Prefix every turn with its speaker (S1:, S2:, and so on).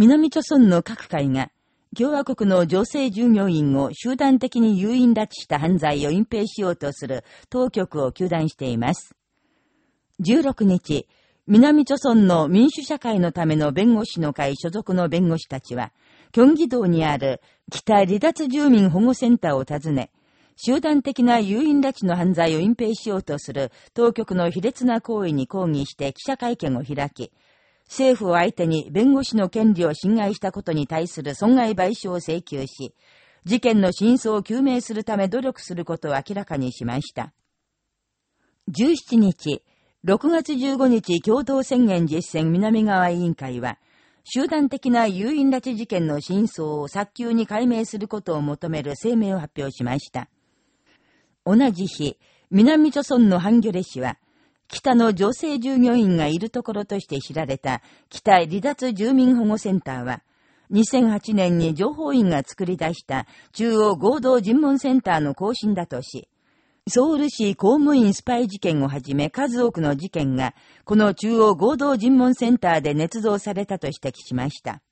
S1: 南朝村の各界が、共和国の女性従業員を集団的に誘引拉致した犯罪を隠蔽しようとする当局を求断しています。16日、南朝村の民主社会のための弁護士の会所属の弁護士たちは、京畿道にある北離脱住民保護センターを訪ね、集団的な誘引拉致の犯罪を隠蔽しようとする当局の卑劣な行為に抗議して記者会見を開き、政府を相手に弁護士の権利を侵害したことに対する損害賠償を請求し、事件の真相を究明するため努力することを明らかにしました。17日、6月15日共同宣言実践南側委員会は、集団的な誘引拉致事件の真相を早急に解明することを求める声明を発表しました。同じ日、南朝村のハンギョレ氏は、北の女性従業員がいるところとして知られた北離脱住民保護センターは、2008年に情報員が作り出した中央合同尋問センターの更新だとし、ソウル市公務員スパイ事件をはじめ数多くの事件が、この中央合同尋問センターで捏造されたと指摘しました。